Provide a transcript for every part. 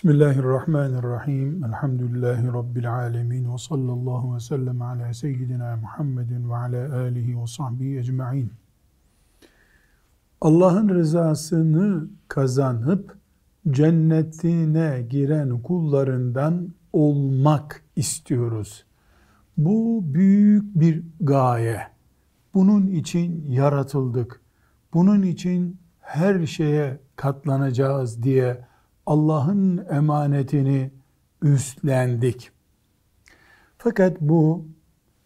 Bismillahirrahmanirrahim. Elhamdülillahi Rabbil alemin. Ve sallallahu ve sellem ala seyyidina Muhammedin ve ala alihi ve sahbihi ecma'in. Allah'ın rızasını kazanıp cennetine giren kullarından olmak istiyoruz. Bu büyük bir gaye. Bunun için yaratıldık. Bunun için her şeye katlanacağız diye Allah'ın emanetini üstlendik. Fakat bu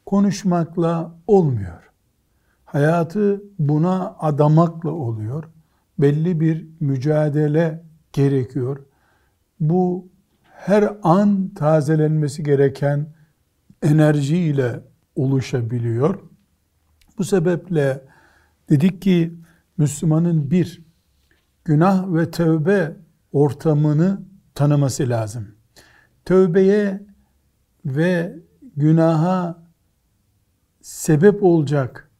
konuşmakla olmuyor. Hayatı buna adamakla oluyor. Belli bir mücadele gerekiyor. Bu her an tazelenmesi gereken enerjiyle oluşabiliyor. Bu sebeple dedik ki Müslümanın bir günah ve tövbe ortamını tanıması lazım. Tövbeye ve günaha sebep olacak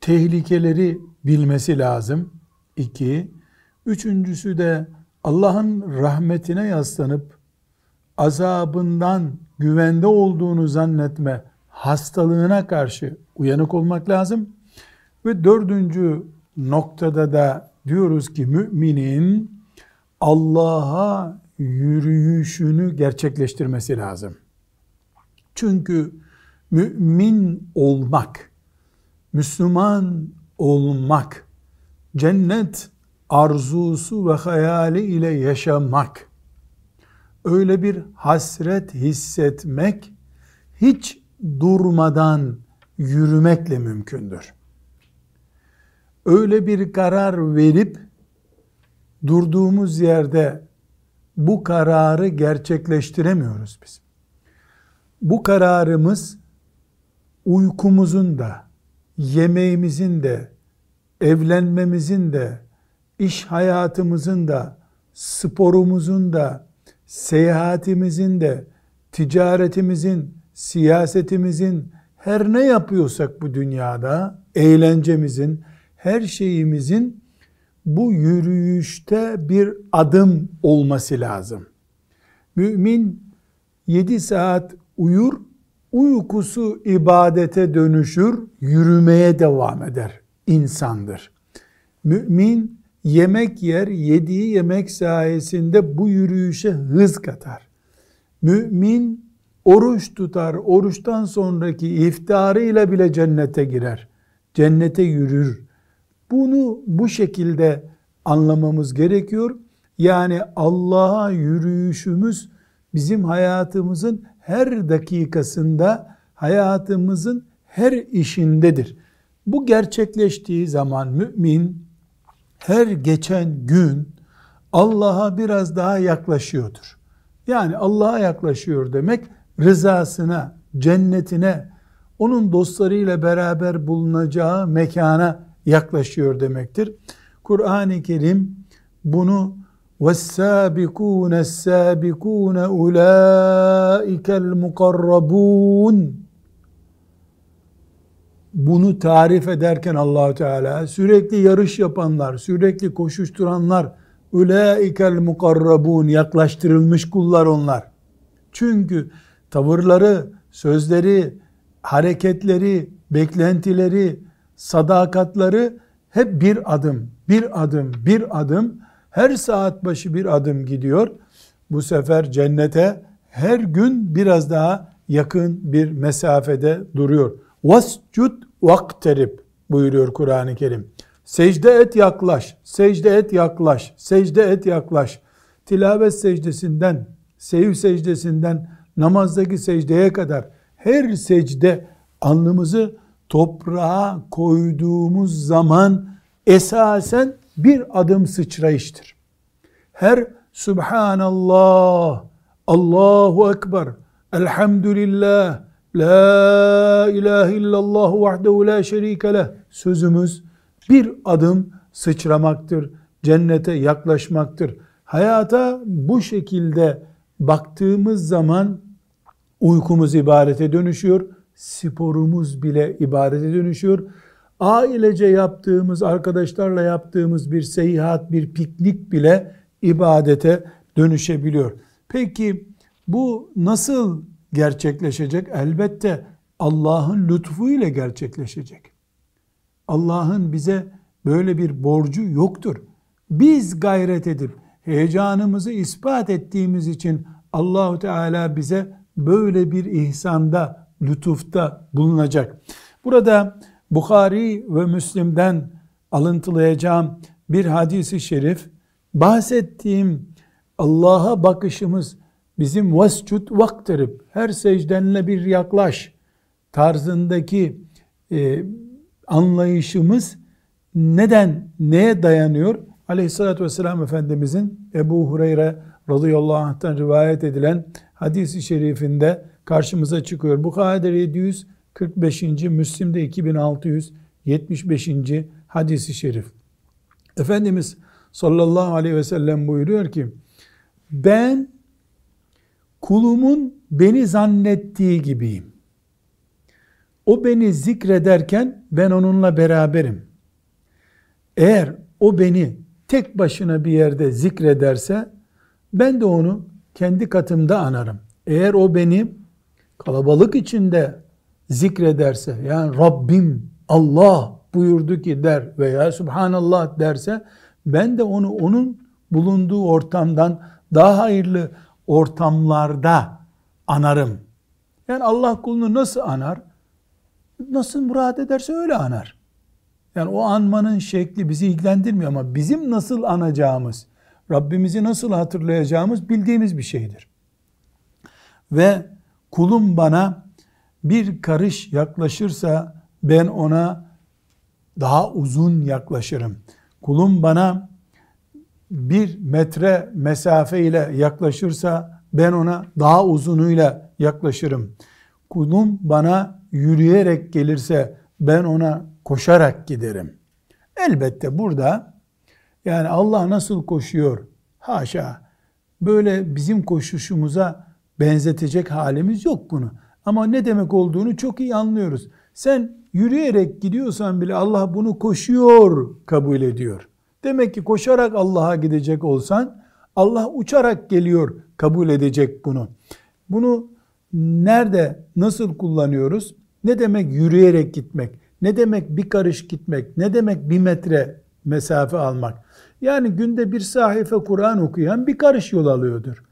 tehlikeleri bilmesi lazım. İki, üçüncüsü de Allah'ın rahmetine yaslanıp azabından güvende olduğunu zannetme hastalığına karşı uyanık olmak lazım. Ve dördüncü noktada da diyoruz ki müminin Allah'a yürüyüşünü gerçekleştirmesi lazım. Çünkü mümin olmak, Müslüman olmak, cennet arzusu ve hayali ile yaşamak, öyle bir hasret hissetmek, hiç durmadan yürümekle mümkündür. Öyle bir karar verip durduğumuz yerde bu kararı gerçekleştiremiyoruz biz. Bu kararımız uykumuzun da, yemeğimizin de, evlenmemizin de, iş hayatımızın da, sporumuzun da, seyahatimizin de, ticaretimizin, siyasetimizin, her ne yapıyorsak bu dünyada, eğlencemizin, her şeyimizin bu yürüyüşte bir adım olması lazım. Mümin 7 saat uyur, uykusu ibadete dönüşür, yürümeye devam eder. insandır. Mümin yemek yer, yediği yemek sayesinde bu yürüyüşe hız katar. Mümin oruç tutar, oruçtan sonraki iftarıyla bile cennete girer. Cennete yürür. Bunu bu şekilde anlamamız gerekiyor. Yani Allah'a yürüyüşümüz bizim hayatımızın her dakikasında, hayatımızın her işindedir. Bu gerçekleştiği zaman mümin her geçen gün Allah'a biraz daha yaklaşıyordur. Yani Allah'a yaklaşıyor demek rızasına, cennetine, onun dostlarıyla beraber bulunacağı mekana yaklaşıyor demektir. Kur'an-ı Kerim bunu وَالسَّابِكُونَ السَّابِكُونَ اُولَٰئِكَ الْمُقَرَّبُونَ bunu tarif ederken allah Teala sürekli yarış yapanlar, sürekli koşuşturanlar, ulaikel mukarrabun yaklaştırılmış kullar onlar. Çünkü tavırları, sözleri, hareketleri, beklentileri, sadakatları hep bir adım, bir adım, bir adım, her saat başı bir adım gidiyor. Bu sefer cennete her gün biraz daha yakın bir mesafede duruyor. Vascud vakterib buyuruyor Kur'an-ı Kerim. Secde et yaklaş, secde et yaklaş, secde et yaklaş. Tilavet secdesinden, sev secdesinden, namazdaki secdeye kadar her secde alnımızı toprağa koyduğumuz zaman esasen bir adım sıçrayıştır. Her Subhanallah, Allahu Ekber, Elhamdülillah, La ilahe illallah vahdehu la şerike leh sözümüz bir adım sıçramaktır. Cennete yaklaşmaktır. Hayata bu şekilde baktığımız zaman uykumuz ibadete dönüşüyor sporumuz bile ibadete dönüşüyor. Ailece yaptığımız, arkadaşlarla yaptığımız bir seyahat, bir piknik bile ibadete dönüşebiliyor. Peki bu nasıl gerçekleşecek? Elbette Allah'ın lütfu ile gerçekleşecek. Allah'ın bize böyle bir borcu yoktur. Biz gayret edip heyecanımızı ispat ettiğimiz için Allahu Teala bize böyle bir ihsanda, lütufta bulunacak. Burada Bukhari ve Müslim'den alıntılayacağım bir hadisi şerif bahsettiğim Allah'a bakışımız bizim vescut vaktirip her secdenle bir yaklaş tarzındaki e, anlayışımız neden, neye dayanıyor? Aleyhissalatü vesselam Efendimizin Ebu Hureyre radıyallahu anh'tan rivayet edilen hadisi şerifinde karşımıza çıkıyor. Bukhari'de 745. Müslim'de 2675. hadisi şerif. Efendimiz sallallahu aleyhi ve sellem buyuruyor ki ben kulumun beni zannettiği gibiyim. O beni zikrederken ben onunla beraberim. Eğer o beni tek başına bir yerde zikrederse ben de onu kendi katımda anarım. Eğer o beni kalabalık içinde zikrederse yani Rabbim Allah buyurdu ki der veya Subhanallah derse ben de onu onun bulunduğu ortamdan daha hayırlı ortamlarda anarım. Yani Allah kulunu nasıl anar? Nasıl murad ederse öyle anar. Yani o anmanın şekli bizi ilgilendirmiyor ama bizim nasıl anacağımız, Rabbimizi nasıl hatırlayacağımız bildiğimiz bir şeydir. Ve kulum bana bir karış yaklaşırsa ben ona daha uzun yaklaşırım. Kulum bana bir metre mesafe ile yaklaşırsa ben ona daha uzunuyla yaklaşırım. Kulum bana yürüyerek gelirse ben ona koşarak giderim. Elbette burada yani Allah nasıl koşuyor? Haşa. Böyle bizim koşuşumuza benzetecek halimiz yok bunu. Ama ne demek olduğunu çok iyi anlıyoruz. Sen yürüyerek gidiyorsan bile Allah bunu koşuyor kabul ediyor. Demek ki koşarak Allah'a gidecek olsan Allah uçarak geliyor kabul edecek bunu. Bunu nerede nasıl kullanıyoruz? Ne demek yürüyerek gitmek? Ne demek bir karış gitmek? Ne demek bir metre mesafe almak? Yani günde bir sahife Kur'an okuyan bir karış yol alıyordur.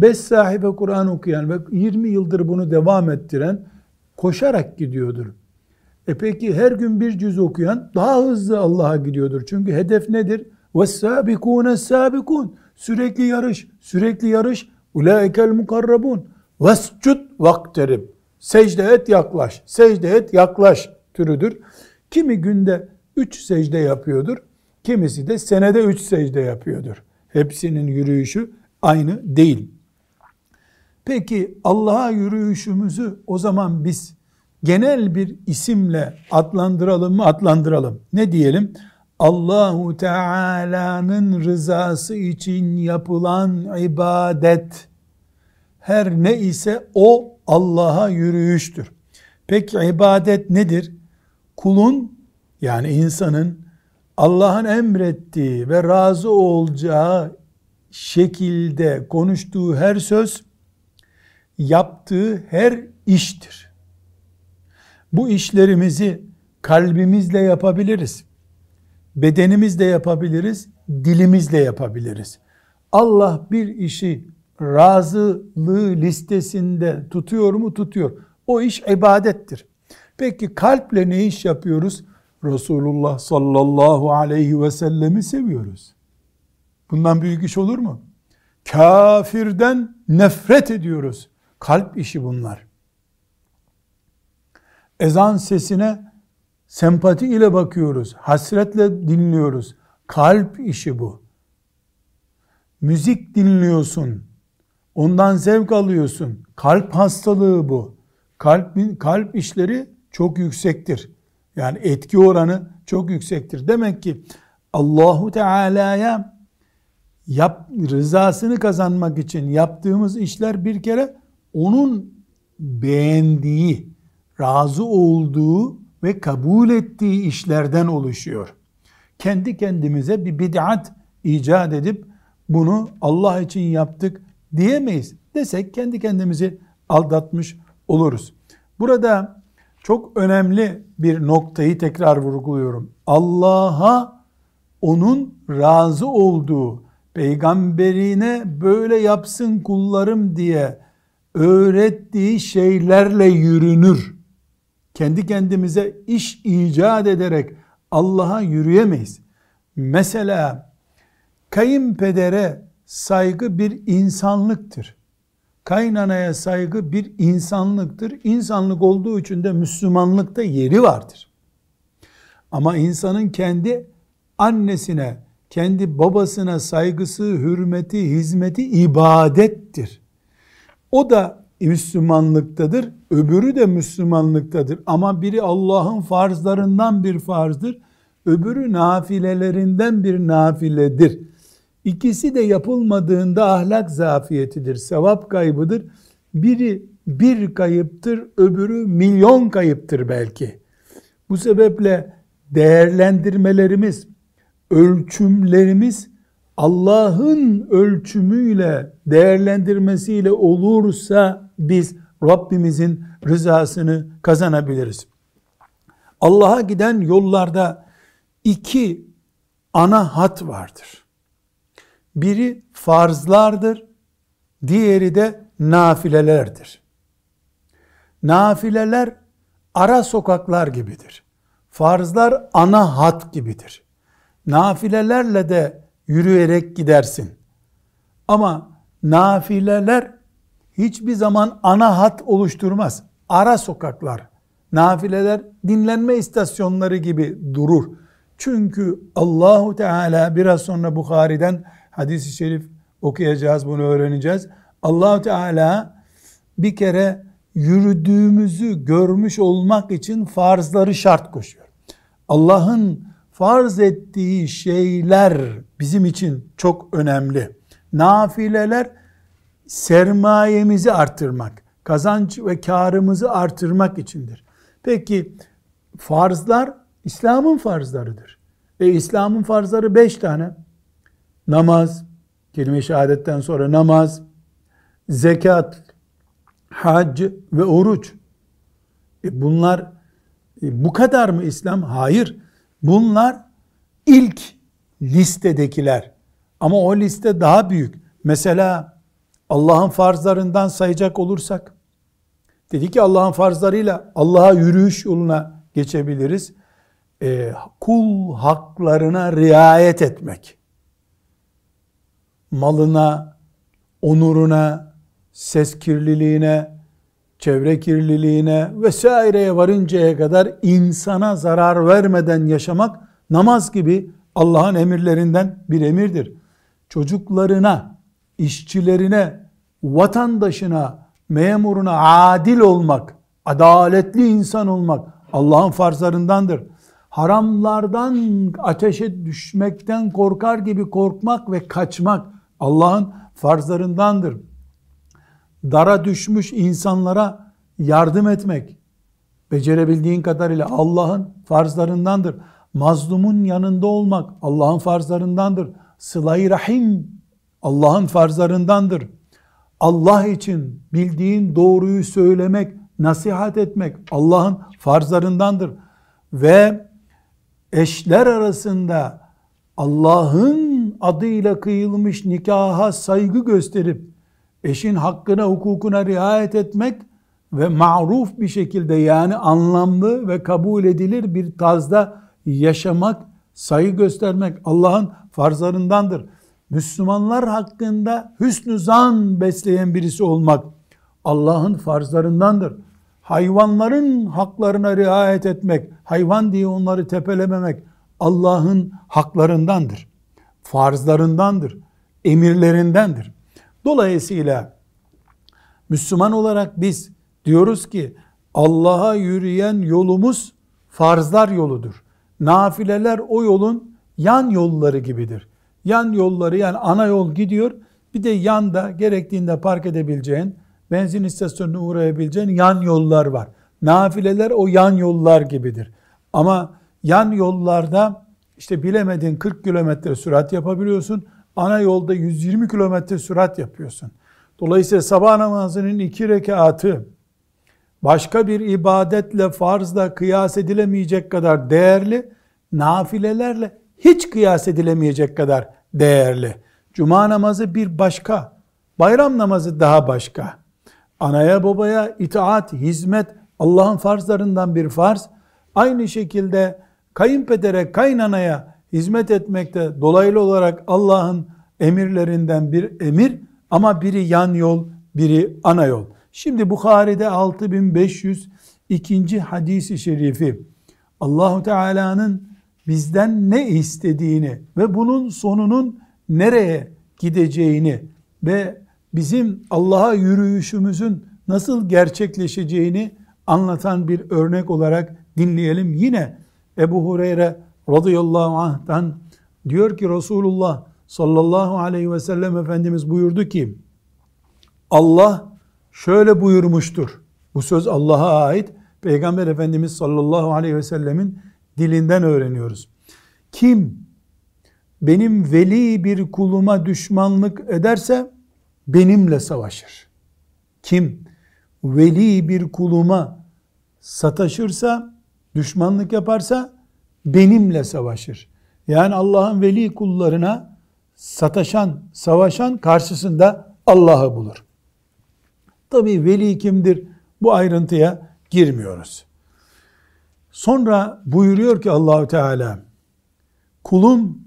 Beş sahife Kur'an okuyan ve 20 yıldır bunu devam ettiren koşarak gidiyordur. E peki her gün bir cüz okuyan daha hızlı Allah'a gidiyordur. Çünkü hedef nedir? وَالسَّابِكُونَ السَّابِكُونَ Sürekli yarış, sürekli yarış. اُولَٰئِكَ الْمُقَرَّبُونَ وَاسْجُدْ وَاقْتَرِبْ Secde et yaklaş, secde et yaklaş türüdür. Kimi günde üç secde yapıyordur, kimisi de senede üç secde yapıyordur. Hepsinin yürüyüşü aynı değil. Peki Allah'a yürüyüşümüzü o zaman biz genel bir isimle adlandıralım mı? Adlandıralım. Ne diyelim? Allahu Teala'nın rızası için yapılan ibadet her ne ise o Allah'a yürüyüştür. Peki ibadet nedir? Kulun yani insanın Allah'ın emrettiği ve razı olacağı şekilde konuştuğu her söz yaptığı her iştir. Bu işlerimizi kalbimizle yapabiliriz. Bedenimizle yapabiliriz, dilimizle yapabiliriz. Allah bir işi razılığı listesinde tutuyor mu? Tutuyor. O iş ibadettir. Peki kalple ne iş yapıyoruz? Resulullah sallallahu aleyhi ve sellemi seviyoruz. Bundan büyük iş olur mu? Kafirden nefret ediyoruz. Kalp işi bunlar. Ezan sesine sempati ile bakıyoruz. Hasretle dinliyoruz. Kalp işi bu. Müzik dinliyorsun. Ondan zevk alıyorsun. Kalp hastalığı bu. Kalp, kalp işleri çok yüksektir. Yani etki oranı çok yüksektir. Demek ki Allahu Teala'ya yap, rızasını kazanmak için yaptığımız işler bir kere onun beğendiği, razı olduğu ve kabul ettiği işlerden oluşuyor. Kendi kendimize bir bid'at icat edip bunu Allah için yaptık diyemeyiz. Desek kendi kendimizi aldatmış oluruz. Burada çok önemli bir noktayı tekrar vurguluyorum. Allah'a onun razı olduğu, peygamberine böyle yapsın kullarım diye öğrettiği şeylerle yürünür. Kendi kendimize iş icat ederek Allah'a yürüyemeyiz. Mesela kayınpedere saygı bir insanlıktır. Kaynanaya saygı bir insanlıktır. İnsanlık olduğu için de Müslümanlıkta yeri vardır. Ama insanın kendi annesine, kendi babasına saygısı, hürmeti, hizmeti ibadettir. O da Müslümanlıktadır, öbürü de Müslümanlıktadır. Ama biri Allah'ın farzlarından bir farzdır, öbürü nafilelerinden bir nafiledir. İkisi de yapılmadığında ahlak zafiyetidir, sevap kaybıdır. Biri bir kayıptır, öbürü milyon kayıptır belki. Bu sebeple değerlendirmelerimiz, ölçümlerimiz Allah'ın ölçümüyle, değerlendirmesiyle olursa biz Rabbimizin rızasını kazanabiliriz. Allah'a giden yollarda iki ana hat vardır. Biri farzlardır, diğeri de nafilelerdir. Nafileler ara sokaklar gibidir. Farzlar ana hat gibidir. Nafilelerle de yürüyerek gidersin. Ama nafileler hiçbir zaman ana hat oluşturmaz. Ara sokaklar. Nafileler dinlenme istasyonları gibi durur. Çünkü Allahu Teala biraz sonra Bukhari'den hadisi şerif okuyacağız, bunu öğreneceğiz. Allahu Teala bir kere yürüdüğümüzü görmüş olmak için farzları şart koşuyor. Allah'ın farz ettiği şeyler bizim için çok önemli. Nafileler sermayemizi artırmak, kazanç ve karımızı artırmak içindir. Peki farzlar İslam'ın farzlarıdır. E İslam'ın farzları beş tane. Namaz, kelime-i şehadetten sonra namaz, zekat, hac ve oruç. E bunlar e bu kadar mı İslam? Hayır. Bunlar ilk listedekiler. Ama o liste daha büyük. Mesela Allah'ın farzlarından sayacak olursak, dedi ki Allah'ın farzlarıyla Allah'a yürüyüş yoluna geçebiliriz. E, kul haklarına riayet etmek, malına, onuruna, ses kirliliğine, çevre kirliliğine vesaireye varıncaya kadar insana zarar vermeden yaşamak namaz gibi Allah'ın emirlerinden bir emirdir. Çocuklarına, işçilerine, vatandaşına, memuruna adil olmak, adaletli insan olmak Allah'ın farzlarındandır. Haramlardan ateşe düşmekten korkar gibi korkmak ve kaçmak Allah'ın farzlarındandır dara düşmüş insanlara yardım etmek, becerebildiğin kadarıyla Allah'ın farzlarındandır. Mazlumun yanında olmak Allah'ın farzlarındandır. Sıla-i Rahim Allah'ın farzlarındandır. Allah için bildiğin doğruyu söylemek, nasihat etmek Allah'ın farzlarındandır. Ve eşler arasında Allah'ın adıyla kıyılmış nikaha saygı gösterip eşin hakkına, hukukuna riayet etmek ve maruf bir şekilde yani anlamlı ve kabul edilir bir tarzda yaşamak, saygı göstermek Allah'ın farzlarındandır. Müslümanlar hakkında hüsnü zan besleyen birisi olmak Allah'ın farzlarındandır. Hayvanların haklarına riayet etmek, hayvan diye onları tepelememek Allah'ın haklarındandır. Farzlarındandır, emirlerindendir. Dolayısıyla Müslüman olarak biz diyoruz ki Allah'a yürüyen yolumuz farzlar yoludur. Nafileler o yolun yan yolları gibidir. Yan yolları yani ana yol gidiyor. Bir de yanda gerektiğinde park edebileceğin, benzin istasyonuna uğrayabileceğin yan yollar var. Nafileler o yan yollar gibidir. Ama yan yollarda işte bilemedin 40 kilometre sürat yapabiliyorsun ana yolda 120 kilometre sürat yapıyorsun. Dolayısıyla sabah namazının iki rekatı başka bir ibadetle farzla kıyas edilemeyecek kadar değerli, nafilelerle hiç kıyas edilemeyecek kadar değerli. Cuma namazı bir başka, bayram namazı daha başka. Anaya babaya itaat, hizmet Allah'ın farzlarından bir farz. Aynı şekilde kayınpedere, kaynanaya hizmet etmekte dolaylı olarak Allah'ın emirlerinden bir emir ama biri yan yol, biri ana yol. Şimdi Bukhari'de 6502. hadisi şerifi Allahu Teala'nın bizden ne istediğini ve bunun sonunun nereye gideceğini ve bizim Allah'a yürüyüşümüzün nasıl gerçekleşeceğini anlatan bir örnek olarak dinleyelim. Yine Ebu Hureyre radıyallahu anh'tan diyor ki Resulullah sallallahu aleyhi ve sellem Efendimiz buyurdu ki Allah şöyle buyurmuştur. Bu söz Allah'a ait. Peygamber Efendimiz sallallahu aleyhi ve sellemin dilinden öğreniyoruz. Kim benim veli bir kuluma düşmanlık ederse benimle savaşır. Kim veli bir kuluma sataşırsa, düşmanlık yaparsa benimle savaşır. Yani Allah'ın veli kullarına sataşan, savaşan karşısında Allah'ı bulur. Tabi veli kimdir? Bu ayrıntıya girmiyoruz. Sonra buyuruyor ki Allahü Teala kulum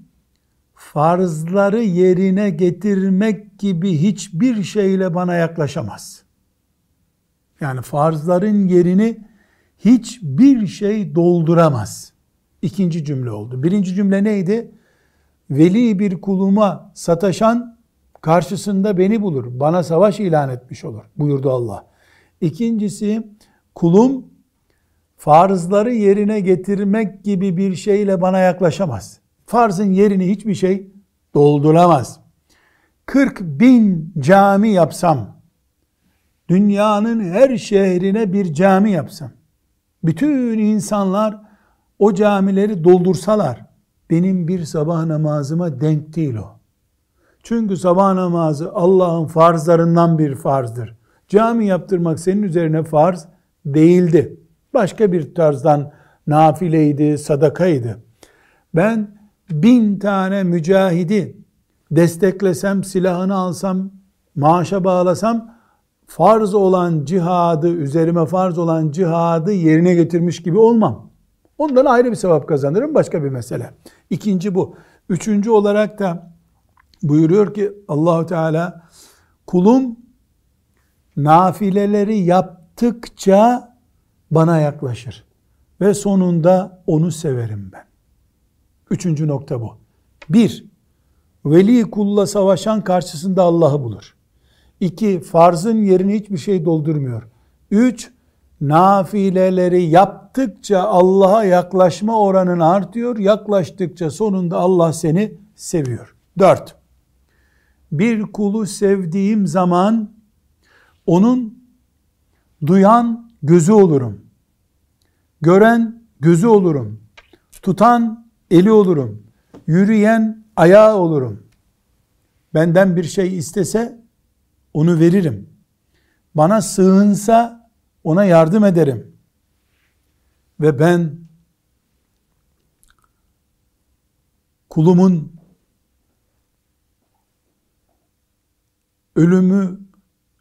farzları yerine getirmek gibi hiçbir şeyle bana yaklaşamaz. Yani farzların yerini hiçbir şey dolduramaz. İkinci cümle oldu. Birinci cümle neydi? Veli bir kuluma sataşan karşısında beni bulur. Bana savaş ilan etmiş olur buyurdu Allah. İkincisi kulum farzları yerine getirmek gibi bir şeyle bana yaklaşamaz. Farzın yerini hiçbir şey dolduramaz. 40 bin cami yapsam, dünyanın her şehrine bir cami yapsam, bütün insanlar o camileri doldursalar, benim bir sabah namazıma denk değil o. Çünkü sabah namazı Allah'ın farzlarından bir farzdır. Cami yaptırmak senin üzerine farz değildi. Başka bir tarzdan nafileydi, sadakaydı. Ben bin tane mücahidi desteklesem, silahını alsam, maaşa bağlasam, farz olan cihadı, üzerime farz olan cihadı yerine getirmiş gibi olmam. Ondan ayrı bir sevap kazanırım, başka bir mesele. İkinci bu. Üçüncü olarak da buyuruyor ki Allahu Teala kulum nafileleri yaptıkça bana yaklaşır ve sonunda onu severim ben. Üçüncü nokta bu. Bir, veli kulla savaşan karşısında Allah'ı bulur. İki, farzın yerini hiçbir şey doldurmuyor. Üç, nafileleri yaptıkça Allah'a yaklaşma oranın artıyor. Yaklaştıkça sonunda Allah seni seviyor. Dört, bir kulu sevdiğim zaman onun duyan gözü olurum. Gören gözü olurum. Tutan eli olurum. Yürüyen ayağı olurum. Benden bir şey istese onu veririm. Bana sığınsa ona yardım ederim. Ve ben kulumun ölümü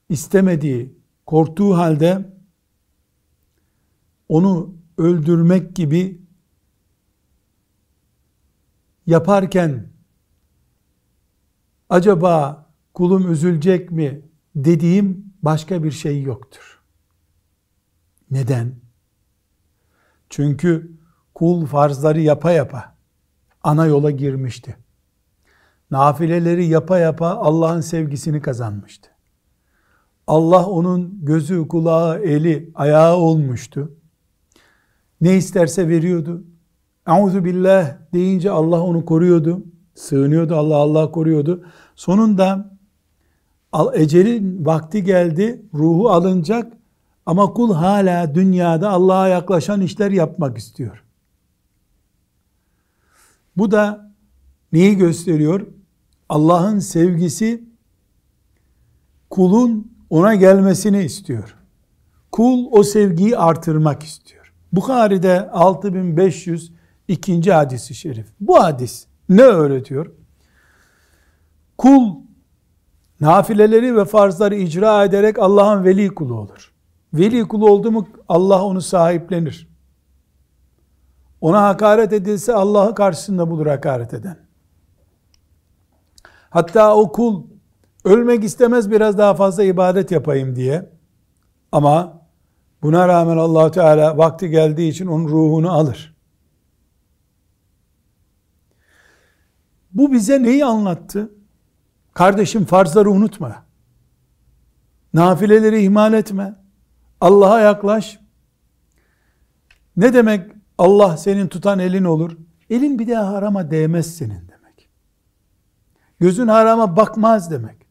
istemediği, korktuğu halde onu öldürmek gibi yaparken acaba kulum üzülecek mi dediğim başka bir şey yoktur. Neden? Çünkü kul farzları yapa yapa ana yola girmişti. Nafileleri yapa yapa Allah'ın sevgisini kazanmıştı. Allah onun gözü, kulağı, eli, ayağı olmuştu. Ne isterse veriyordu. Euzu billah deyince Allah onu koruyordu. Sığınıyordu Allah Allah koruyordu. Sonunda ecelin vakti geldi. Ruhu alınacak ama kul hala dünyada Allah'a yaklaşan işler yapmak istiyor. Bu da neyi gösteriyor? Allah'ın sevgisi kulun ona gelmesini istiyor. Kul o sevgiyi artırmak istiyor. Bukhari'de 6502. hadisi şerif. Bu hadis ne öğretiyor? Kul nafileleri ve farzları icra ederek Allah'ın veli kulu olur. Veli kulu oldu mu Allah onu sahiplenir. Ona hakaret edilse Allah'ı karşısında bulur hakaret eden. Hatta o kul ölmek istemez biraz daha fazla ibadet yapayım diye. Ama buna rağmen allah Teala vakti geldiği için onun ruhunu alır. Bu bize neyi anlattı? Kardeşim farzları unutma. Nafileleri ihmal etme. Allah'a yaklaş. Ne demek Allah senin tutan elin olur? Elin bir daha harama değmez senin demek. Gözün harama bakmaz demek.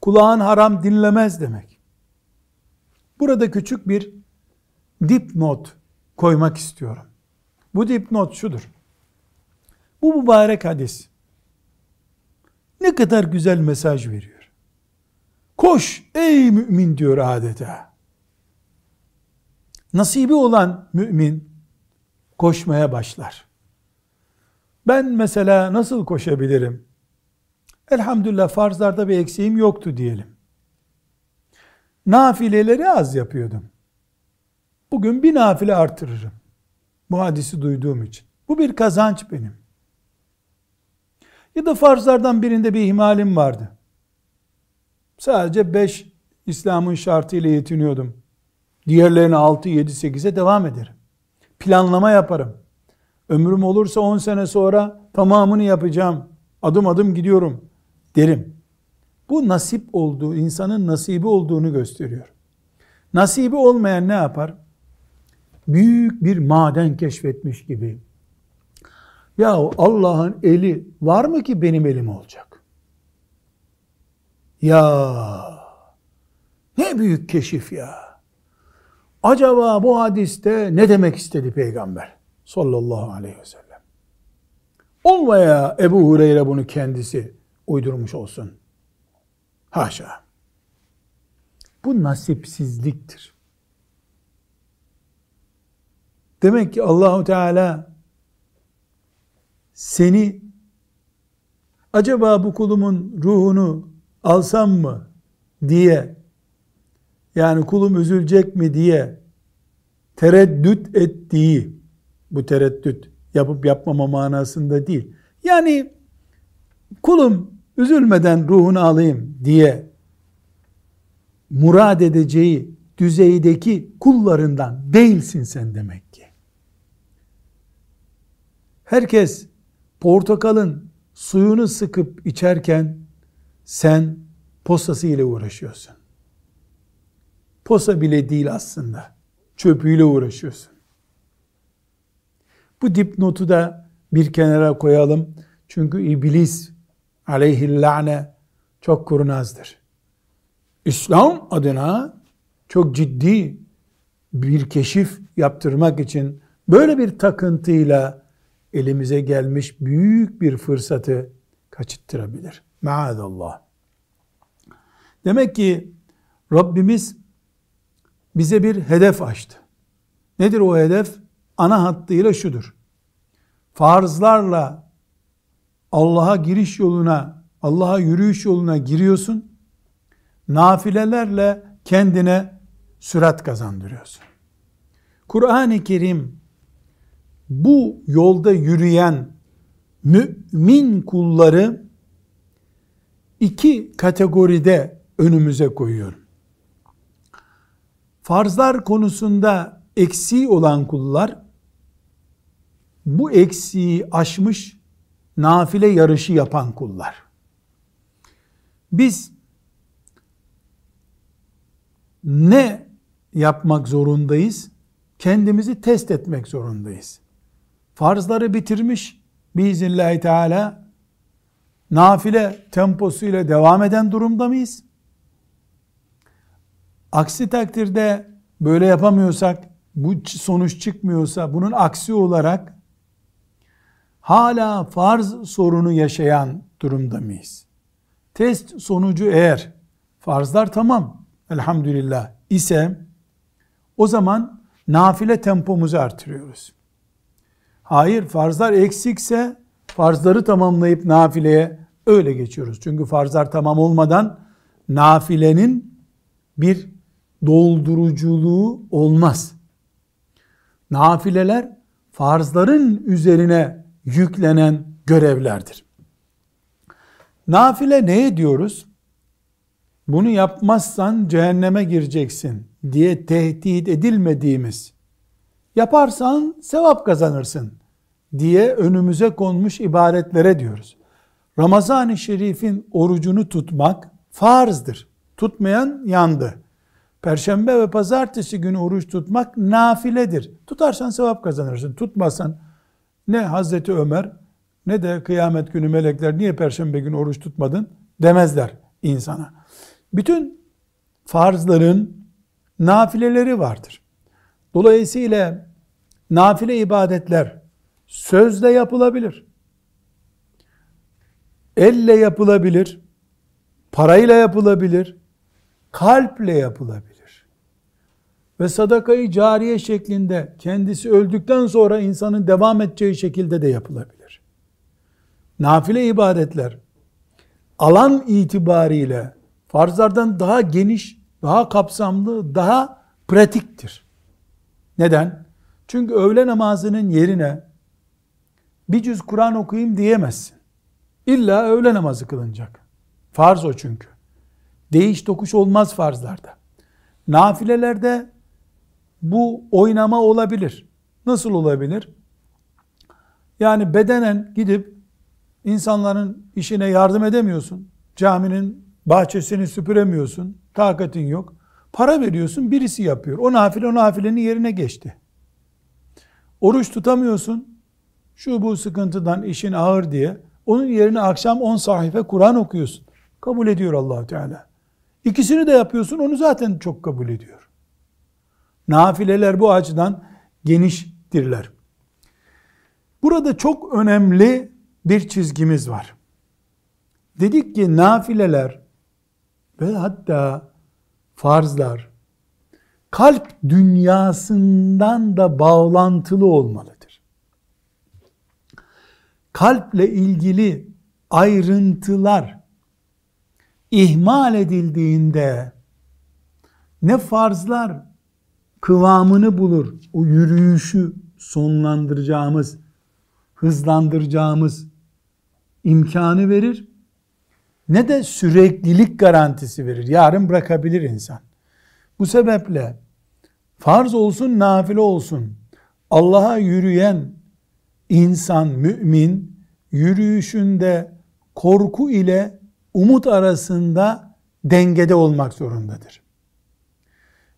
Kulağın haram dinlemez demek. Burada küçük bir dipnot koymak istiyorum. Bu dipnot şudur. Bu mübarek hadis ne kadar güzel mesaj veriyor. Koş ey mümin diyor adeta. Nasibi olan mümin koşmaya başlar. Ben mesela nasıl koşabilirim? Elhamdülillah farzlarda bir eksiğim yoktu diyelim. Nafileleri az yapıyordum. Bugün bir nafile artırırım. Bu hadisi duyduğum için. Bu bir kazanç benim. Ya da farzlardan birinde bir ihmalim vardı. Sadece beş İslam'ın şartıyla yetiniyordum. Diğerlerine altı, yedi, sekize devam ederim. Planlama yaparım. Ömrüm olursa on sene sonra tamamını yapacağım. Adım adım gidiyorum derim. Bu nasip olduğu, insanın nasibi olduğunu gösteriyor. Nasibi olmayan ne yapar? Büyük bir maden keşfetmiş gibi. Ya Allah'ın eli var mı ki benim elim olacak? Ya ne büyük keşif ya. Acaba bu hadiste ne demek istedi peygamber sallallahu aleyhi ve sellem? Olmaya Ebu Hureyre bunu kendisi uydurmuş olsun. Haşa. Bu nasipsizliktir. Demek ki Allahu Teala seni acaba bu kulumun ruhunu alsam mı diye yani kulum üzülecek mi diye tereddüt ettiği bu tereddüt yapıp yapmama manasında değil. Yani kulum üzülmeden ruhunu alayım diye murad edeceği düzeydeki kullarından değilsin sen demek ki. Herkes portakalın suyunu sıkıp içerken sen posası ile uğraşıyorsun. Posa bile değil aslında. Çöpüyle uğraşıyorsun. Bu dipnotu da bir kenara koyalım. Çünkü iblis aleyhillâne çok kurnazdır. İslam adına çok ciddi bir keşif yaptırmak için böyle bir takıntıyla elimize gelmiş büyük bir fırsatı kaçıttırabilir. Maazallah. Demek ki Rabbimiz bize bir hedef açtı. Nedir o hedef? Ana hattıyla şudur. Farzlarla Allah'a giriş yoluna, Allah'a yürüyüş yoluna giriyorsun. Nafilelerle kendine sürat kazandırıyorsun. Kur'an-ı Kerim bu yolda yürüyen mümin kulları iki kategoride önümüze koyuyor. Farzlar konusunda eksiği olan kullar bu eksiği aşmış nafile yarışı yapan kullar. Biz ne yapmak zorundayız? Kendimizi test etmek zorundayız. Farzları bitirmiş biiznillahü teala nafile temposuyla devam eden durumda mıyız? Aksi takdirde böyle yapamıyorsak, bu sonuç çıkmıyorsa bunun aksi olarak hala farz sorunu yaşayan durumda mıyız? Test sonucu eğer farzlar tamam elhamdülillah ise o zaman nafile tempomuzu artırıyoruz. Hayır farzlar eksikse farzları tamamlayıp nafileye öyle geçiyoruz. Çünkü farzlar tamam olmadan nafilenin bir dolduruculuğu olmaz. Nafileler farzların üzerine yüklenen görevlerdir. Nafile ne diyoruz? Bunu yapmazsan cehenneme gireceksin diye tehdit edilmediğimiz, yaparsan sevap kazanırsın diye önümüze konmuş ibaretlere diyoruz. Ramazan-ı Şerif'in orucunu tutmak farzdır. Tutmayan yandı. Perşembe ve pazartesi günü oruç tutmak nafiledir. Tutarsan sevap kazanırsın. Tutmazsan ne Hazreti Ömer ne de kıyamet günü melekler niye perşembe günü oruç tutmadın demezler insana. Bütün farzların nafileleri vardır. Dolayısıyla nafile ibadetler sözle yapılabilir. Elle yapılabilir. Parayla yapılabilir. Kalple yapılabilir. Ve sadakayı cariye şeklinde kendisi öldükten sonra insanın devam edeceği şekilde de yapılabilir. Nafile ibadetler alan itibariyle farzlardan daha geniş, daha kapsamlı, daha pratiktir. Neden? Çünkü öğle namazının yerine bir cüz Kur'an okuyayım diyemezsin. İlla öğle namazı kılınacak. Farz o çünkü. Değiş tokuş olmaz farzlarda. Nafilelerde bu oynama olabilir. Nasıl olabilir? Yani bedenen gidip insanların işine yardım edemiyorsun. Caminin bahçesini süpüremiyorsun. Takatin yok. Para veriyorsun birisi yapıyor. O nafile o nafilenin yerine geçti. Oruç tutamıyorsun. Şu bu sıkıntıdan işin ağır diye. Onun yerine akşam 10 sahife Kur'an okuyorsun. Kabul ediyor allah Teala. İkisini de yapıyorsun onu zaten çok kabul ediyor. Nafileler bu açıdan geniştirler. Burada çok önemli bir çizgimiz var. Dedik ki nafileler ve hatta farzlar kalp dünyasından da bağlantılı olmalıdır. Kalple ilgili ayrıntılar ihmal edildiğinde ne farzlar kıvamını bulur, o yürüyüşü sonlandıracağımız, hızlandıracağımız imkanı verir ne de süreklilik garantisi verir. Yarın bırakabilir insan. Bu sebeple farz olsun, nafile olsun Allah'a yürüyen insan, mümin yürüyüşünde korku ile umut arasında dengede olmak zorundadır.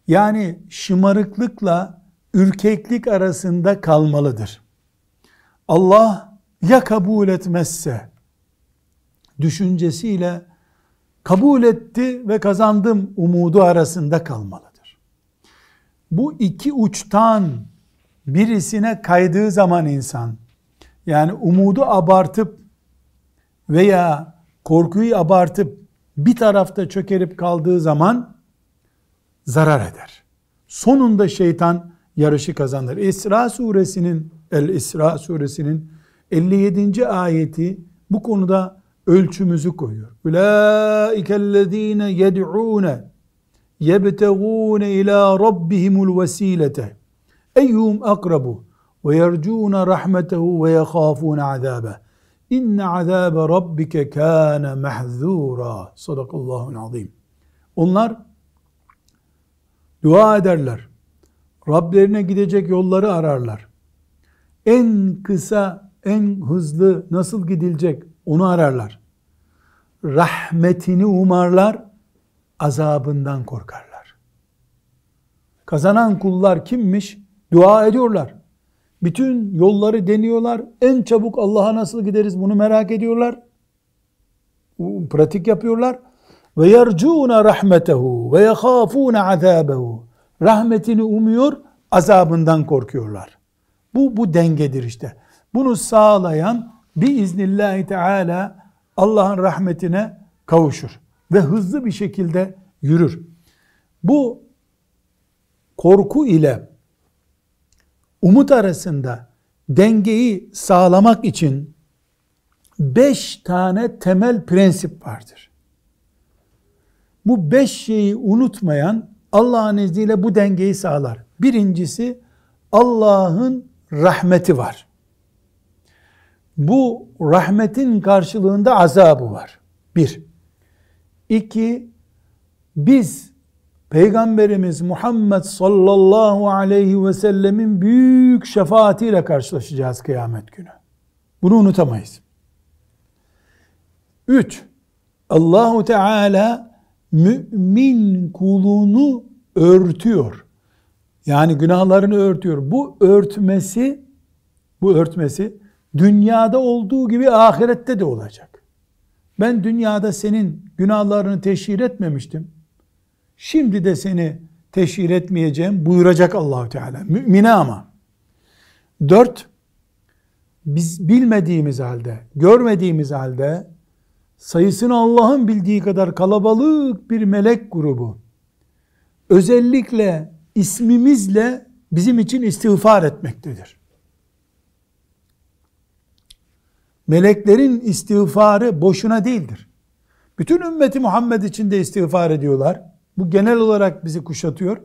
Yani şımarıklıkla ürkeklik arasında kalmalıdır. Allah ya kabul etmezse düşüncesiyle kabul etti ve kazandım umudu arasında kalmalıdır. Bu iki uçtan birisine kaydığı zaman insan yani umudu abartıp veya korkuyu abartıp bir tarafta çökerip kaldığı zaman zarar eder. Sonunda şeytan yarışı kazanır. İsra suresinin El İsra suresinin 57. ayeti bu konuda ölçümüzü koyuyor. Ulaikellezine yed'une yebtegune ila rabbihimul vesilete eyyum akrabu ve yercune rahmetehu ve yehafune azabe. İnne azabe rabbike kâne mehzûrâ. Sadakallahun azim. Onlar dua ederler. Rablerine gidecek yolları ararlar. En kısa, en hızlı nasıl gidilecek onu ararlar. Rahmetini umarlar, azabından korkarlar. Kazanan kullar kimmiş? Dua ediyorlar. Bütün yolları deniyorlar. En çabuk Allah'a nasıl gideriz bunu merak ediyorlar. Pratik yapıyorlar. Ve yercûne rahmetehu ve yehâfûne azâbehu. Rahmetini umuyor, azabından korkuyorlar. Bu, bu dengedir işte. Bunu sağlayan biiznillahi teala Allah'ın rahmetine kavuşur. ve hızlı bir şekilde yürür. Bu korku ile umut arasında dengeyi sağlamak için beş tane temel prensip vardır. Bu beş şeyi unutmayan Allah'ın izniyle bu dengeyi sağlar. Birincisi Allah'ın rahmeti var. Bu rahmetin karşılığında azabı var. Bir. İki, biz Peygamberimiz Muhammed sallallahu aleyhi ve sellemin büyük şefaatiyle karşılaşacağız kıyamet günü. Bunu unutamayız. Üç, Allahu Teala mümin kulunu örtüyor. Yani günahlarını örtüyor. Bu örtmesi bu örtmesi dünyada olduğu gibi ahirette de olacak. Ben dünyada senin günahlarını teşhir etmemiştim. Şimdi de seni teşhir etmeyeceğim buyuracak Allahu Teala. Mümine ama. Dört, biz bilmediğimiz halde, görmediğimiz halde sayısını Allah'ın bildiği kadar kalabalık bir melek grubu özellikle ismimizle bizim için istiğfar etmektedir. Meleklerin istiğfarı boşuna değildir. Bütün ümmeti Muhammed için de istiğfar ediyorlar. Bu genel olarak bizi kuşatıyor.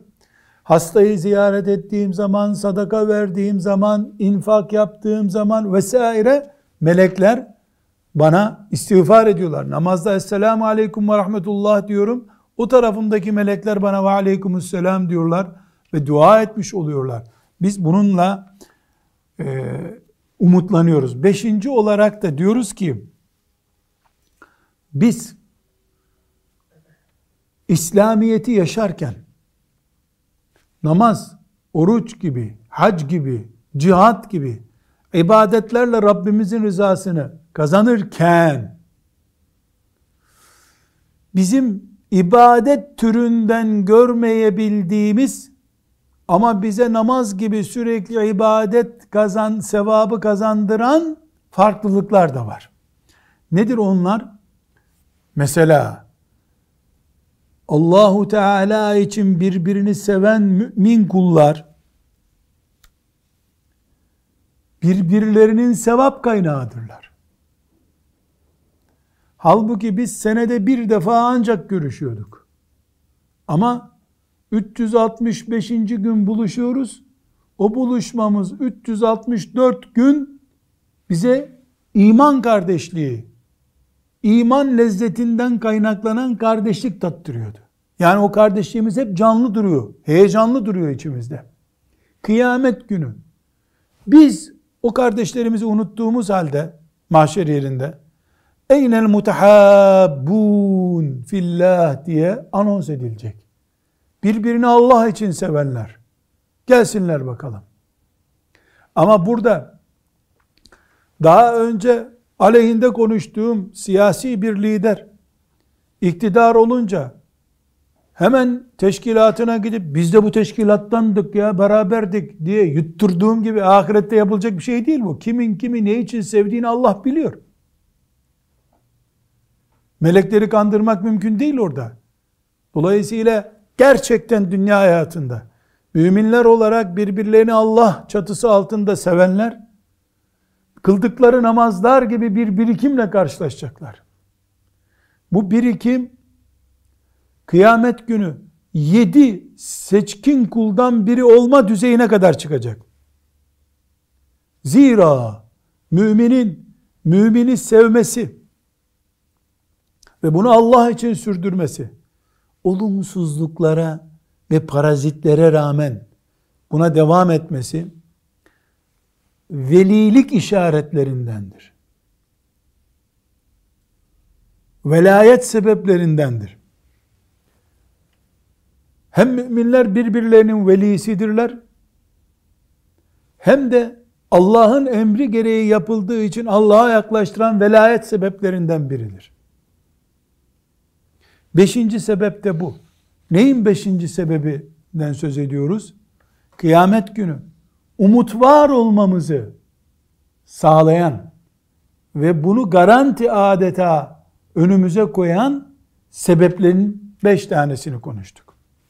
Hastayı ziyaret ettiğim zaman, sadaka verdiğim zaman, infak yaptığım zaman vesaire melekler bana istiğfar ediyorlar. Namazda Esselamu Aleyküm ve Rahmetullah diyorum. O tarafımdaki melekler bana ve Aleykümselam diyorlar ve dua etmiş oluyorlar. Biz bununla e, umutlanıyoruz. Beşinci olarak da diyoruz ki biz İslamiyeti yaşarken namaz, oruç gibi, hac gibi, cihat gibi ibadetlerle Rabbimizin rızasını kazanırken bizim ibadet türünden görmeyebildiğimiz ama bize namaz gibi sürekli ibadet kazan, sevabı kazandıran farklılıklar da var. Nedir onlar? Mesela Allahu Teala için birbirini seven mümin kullar birbirlerinin sevap kaynağıdırlar. Halbuki biz senede bir defa ancak görüşüyorduk. Ama 365. gün buluşuyoruz. O buluşmamız 364 gün bize iman kardeşliği, iman lezzetinden kaynaklanan kardeşlik tattırıyordu. Yani o kardeşliğimiz hep canlı duruyor, heyecanlı duruyor içimizde. Kıyamet günü biz o kardeşlerimizi unuttuğumuz halde mahşer yerinde Eynel mutehabbun fillah diye anons edilecek. Birbirini Allah için sevenler. Gelsinler bakalım. Ama burada daha önce aleyhinde konuştuğum siyasi bir lider iktidar olunca hemen teşkilatına gidip biz de bu teşkilattandık ya beraberdik diye yutturduğum gibi ahirette yapılacak bir şey değil bu. Kimin kimi ne için sevdiğini Allah biliyor. Melekleri kandırmak mümkün değil orada. Dolayısıyla gerçekten dünya hayatında müminler olarak birbirlerini Allah çatısı altında sevenler kıldıkları namazlar gibi bir birikimle karşılaşacaklar. Bu birikim kıyamet günü yedi seçkin kuldan biri olma düzeyine kadar çıkacak. Zira müminin mümini sevmesi ve bunu Allah için sürdürmesi olumsuzluklara ve parazitlere rağmen buna devam etmesi velilik işaretlerindendir. Velayet sebeplerindendir. Hem müminler birbirlerinin velisidirler, hem de Allah'ın emri gereği yapıldığı için Allah'a yaklaştıran velayet sebeplerinden biridir. Beşinci sebep de bu. Neyin beşinci sebebinden söz ediyoruz? Kıyamet günü umut var olmamızı sağlayan ve bunu garanti adeta önümüze koyan sebeplerin beş tanesini konuştuk.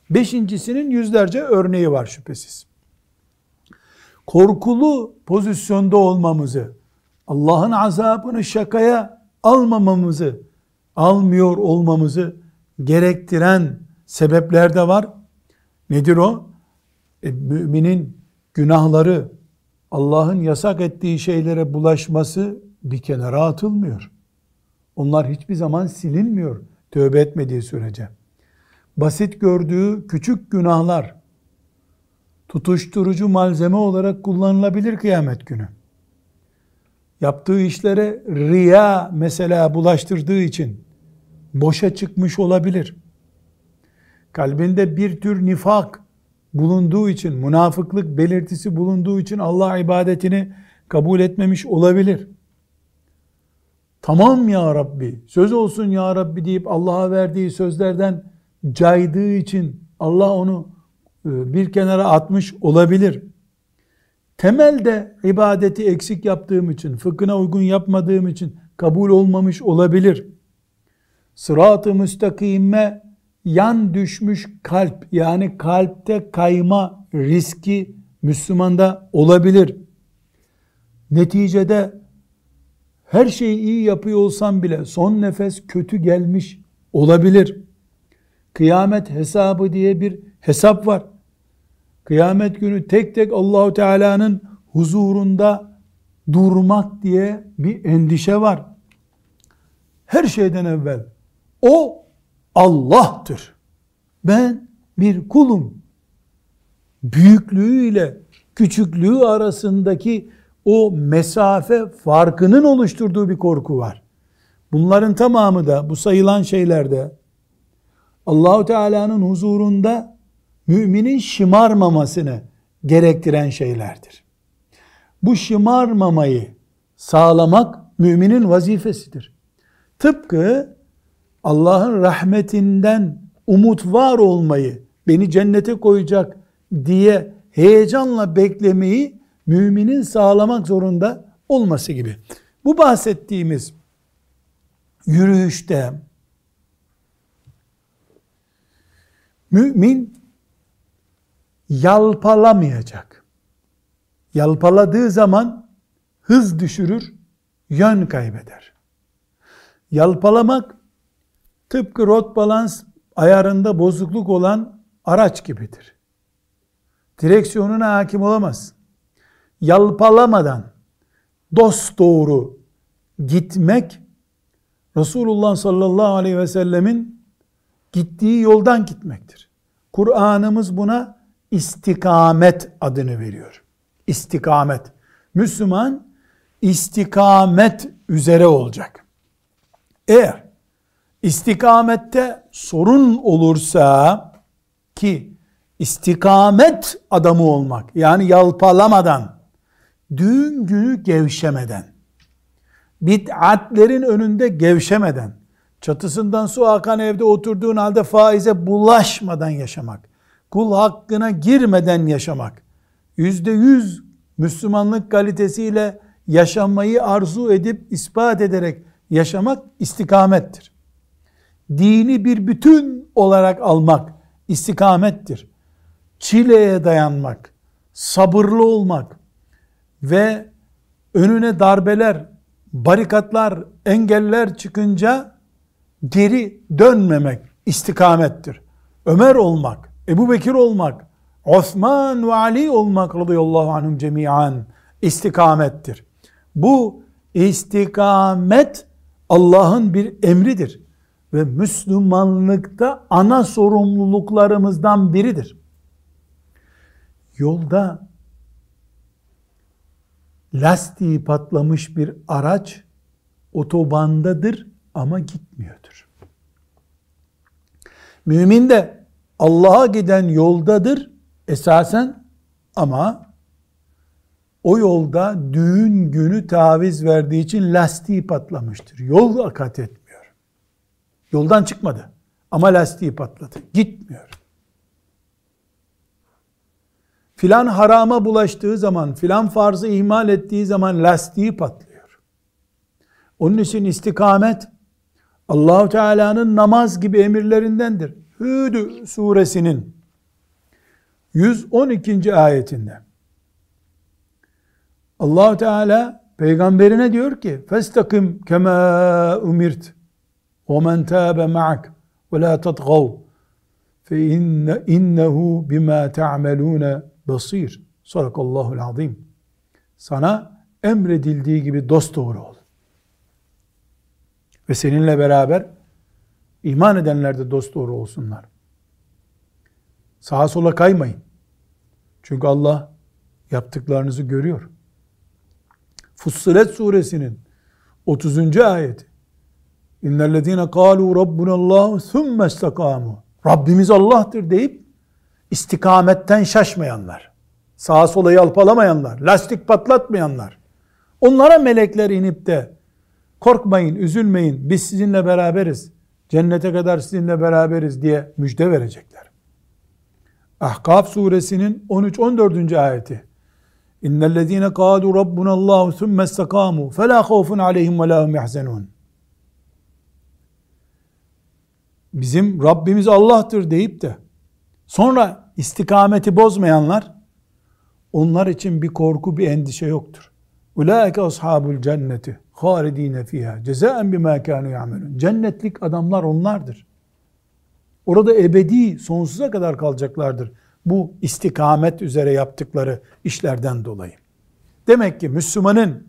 Beşincisinin yüzlerce örneği var şüphesiz. Korkulu pozisyonda olmamızı, Allah'ın azabını şakaya almamamızı, almıyor olmamızı gerektiren sebepler de var. Nedir o? E, müminin günahları, Allah'ın yasak ettiği şeylere bulaşması bir kenara atılmıyor. Onlar hiçbir zaman silinmiyor tövbe etmediği sürece. Basit gördüğü küçük günahlar tutuşturucu malzeme olarak kullanılabilir kıyamet günü. Yaptığı işlere riya mesela bulaştırdığı için boşa çıkmış olabilir. Kalbinde bir tür nifak bulunduğu için, münafıklık belirtisi bulunduğu için Allah ibadetini kabul etmemiş olabilir. Tamam ya Rabbi, söz olsun ya Rabbi deyip Allah'a verdiği sözlerden caydığı için Allah onu e, bir kenara atmış olabilir. Temelde ibadeti eksik yaptığım için, fıkhına uygun yapmadığım için kabul olmamış olabilir. Sırat-ı müstakime yan düşmüş kalp yani kalpte kayma riski Müslümanda olabilir. Neticede her şeyi iyi yapıyor olsam bile son nefes kötü gelmiş olabilir. Kıyamet hesabı diye bir hesap var. Kıyamet günü tek tek Allahu Teala'nın huzurunda durmak diye bir endişe var. Her şeyden evvel o Allah'tır. Ben bir kulum. Büyüklüğüyle küçüklüğü arasındaki o mesafe farkının oluşturduğu bir korku var. Bunların tamamı da bu sayılan şeylerde Allahu Teala'nın huzurunda müminin şımarmamasını gerektiren şeylerdir. Bu şımarmamayı sağlamak müminin vazifesidir. Tıpkı Allah'ın rahmetinden umut var olmayı, beni cennete koyacak diye heyecanla beklemeyi müminin sağlamak zorunda olması gibi. Bu bahsettiğimiz yürüyüşte mümin yalpalamayacak. Yalpaladığı zaman hız düşürür, yön kaybeder. Yalpalamak tıpkı rot balans ayarında bozukluk olan araç gibidir. Direksiyonuna hakim olamaz. Yalpalamadan dost doğru gitmek Resulullah sallallahu aleyhi ve sellemin gittiği yoldan gitmektir. Kur'an'ımız buna istikamet adını veriyor. İstikamet. Müslüman istikamet üzere olacak. Eğer istikamette sorun olursa ki istikamet adamı olmak yani yalpalamadan düğün günü gevşemeden bid'atlerin önünde gevşemeden çatısından su akan evde oturduğun halde faize bulaşmadan yaşamak kul hakkına girmeden yaşamak yüzde yüz Müslümanlık kalitesiyle yaşamayı arzu edip ispat ederek yaşamak istikamettir dini bir bütün olarak almak istikamettir. Çileye dayanmak, sabırlı olmak ve önüne darbeler, barikatlar, engeller çıkınca geri dönmemek istikamettir. Ömer olmak, Ebu Bekir olmak, Osman ve Ali olmak radıyallahu anhum cemiyan istikamettir. Bu istikamet Allah'ın bir emridir ve Müslümanlıkta ana sorumluluklarımızdan biridir. Yolda lastiği patlamış bir araç otobandadır ama gitmiyordur. Mümin de Allah'a giden yoldadır esasen ama o yolda düğün günü taviz verdiği için lastiği patlamıştır. Yol akat etmiyor. Yoldan çıkmadı. Ama lastiği patladı. Gitmiyor. Filan harama bulaştığı zaman, filan farzı ihmal ettiği zaman lastiği patlıyor. Onun için istikamet Allahu Teala'nın namaz gibi emirlerindendir. Hud suresinin 112. ayetinde Allahu Teala peygamberine diyor ki: "Festakim kema umirt ve men tabe ma'ak ve la tatgav fe inne innehu bima ta'malun basir." Sadakallahu azim. Sana emredildiği gibi dost doğru ol. Ve seninle beraber iman edenler de dost doğru olsunlar. Sağa sola kaymayın. Çünkü Allah yaptıklarınızı görüyor. Fussilet suresinin 30. ayeti. İnnellezine kalu rabbunallahu thumme istakamu. Rabbimiz Allah'tır deyip istikametten şaşmayanlar, sağa sola yalpalamayanlar, lastik patlatmayanlar, onlara melekler inip de korkmayın, üzülmeyin, biz sizinle beraberiz, cennete kadar sizinle beraberiz diye müjde verecekler. Ahkaf suresinin 13-14. ayeti. İnnellezîne kâlu rabbunallâhu thumme istekâmû felâ khawfun aleyhim ve lâ hum yahzenûn. Bizim Rabbimiz Allah'tır deyip de sonra istikameti bozmayanlar onlar için bir korku bir endişe yoktur. Ulaike ashabul cenneti halidine fiha cezaen bima kanu ya'melun. Cennetlik adamlar onlardır. Orada ebedi sonsuza kadar kalacaklardır. Bu istikamet üzere yaptıkları işlerden dolayı. Demek ki Müslümanın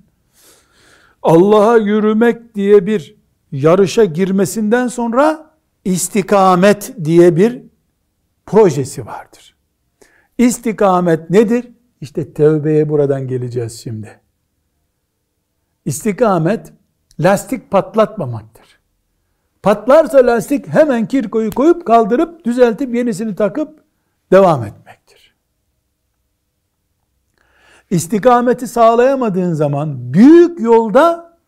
Allah'a yürümek diye bir yarışa girmesinden sonra istikamet diye bir projesi vardır. İstikamet nedir? İşte tevbeye buradan geleceğiz şimdi. İstikamet lastik patlatmamaktır. Patlarsa lastik hemen kirkoyu koyup kaldırıp düzeltip yenisini takıp devam etmektir. İstikameti sağlayamadığın zaman büyük yolda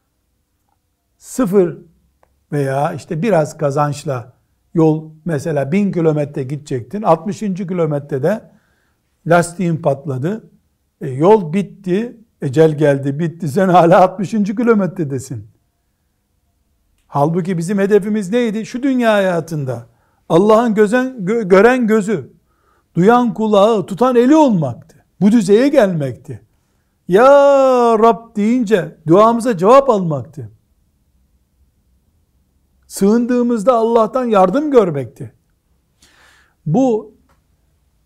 sıfır veya işte biraz kazançla yol mesela bin kilometre gidecektin. 60. kilometrede lastiğin patladı. E, yol bitti. Ecel geldi bitti. Sen hala 60. kilometredesin. Halbuki bizim hedefimiz neydi? Şu dünya hayatında Allah'ın gözen, gö, gören gözü, duyan kulağı, tutan eli olmaktı. Bu düzeye gelmekti. Ya Rab deyince duamıza cevap almaktı. Sığındığımızda Allah'tan yardım görmekti. Bu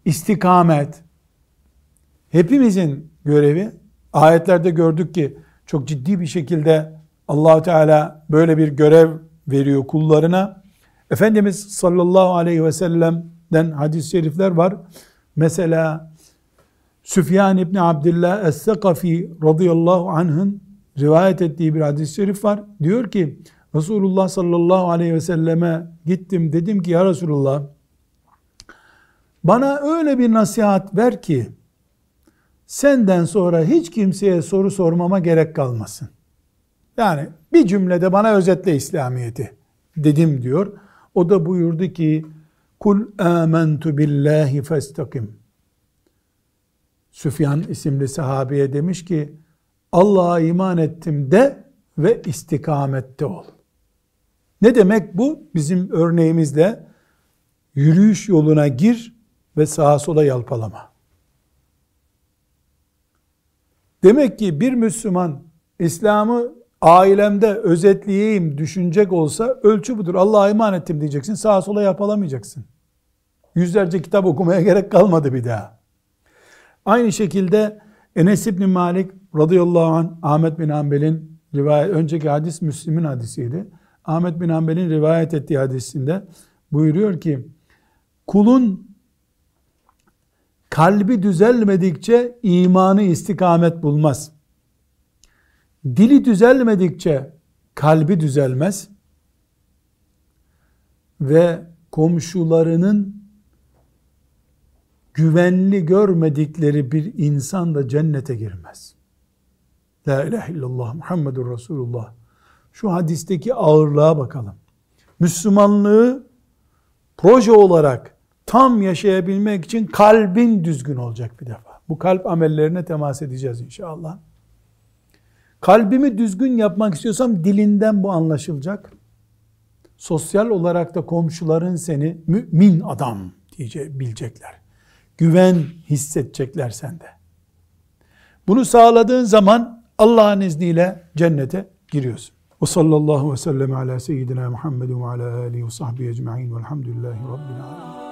istikamet hepimizin görevi. Ayetlerde gördük ki çok ciddi bir şekilde allah Teala böyle bir görev veriyor kullarına. Efendimiz sallallahu aleyhi ve sellem'den hadis-i şerifler var. Mesela Süfyan İbni Abdullah Es-Sekafi radıyallahu anh'ın rivayet ettiği bir hadis-i şerif var. Diyor ki Resulullah sallallahu aleyhi ve selleme gittim dedim ki ya Resulullah bana öyle bir nasihat ver ki senden sonra hiç kimseye soru sormama gerek kalmasın. Yani bir cümlede bana özetle İslamiyet'i dedim diyor. O da buyurdu ki Kul amentu billahi festakim. Süfyan isimli sahabeye demiş ki Allah'a iman ettim de ve istikamette ol. Ne demek bu? Bizim örneğimizde yürüyüş yoluna gir ve sağa sola yalpalama. Demek ki bir Müslüman İslam'ı ailemde özetleyeyim düşünecek olsa ölçü budur. Allah'a iman ettim diyeceksin. Sağa sola yapalamayacaksın. Yüzlerce kitap okumaya gerek kalmadı bir daha. Aynı şekilde Enes İbni Malik radıyallahu anh Ahmet bin Hanbel'in rivayet, önceki hadis Müslim'in hadisiydi. Ahmet bin Hanbel'in rivayet ettiği hadisinde buyuruyor ki kulun kalbi düzelmedikçe imanı istikamet bulmaz. Dili düzelmedikçe kalbi düzelmez ve komşularının güvenli görmedikleri bir insan da cennete girmez. La ilahe illallah Muhammedur Resulullah. Şu hadisteki ağırlığa bakalım. Müslümanlığı proje olarak tam yaşayabilmek için kalbin düzgün olacak bir defa. Bu kalp amellerine temas edeceğiz inşallah. Kalbimi düzgün yapmak istiyorsam dilinden bu anlaşılacak. sosyal olarak da komşuların seni mümin adam diye bilecekler. Güven hissedecekler sende. Bunu sağladığın zaman Allah'ın izniyle cennete giriyorsun. Ve sallallahu ve sellem ala seyyidina Muhammed ve ala alihi ve sahbihi ecma'in velhamdülillahi rabbil alemin.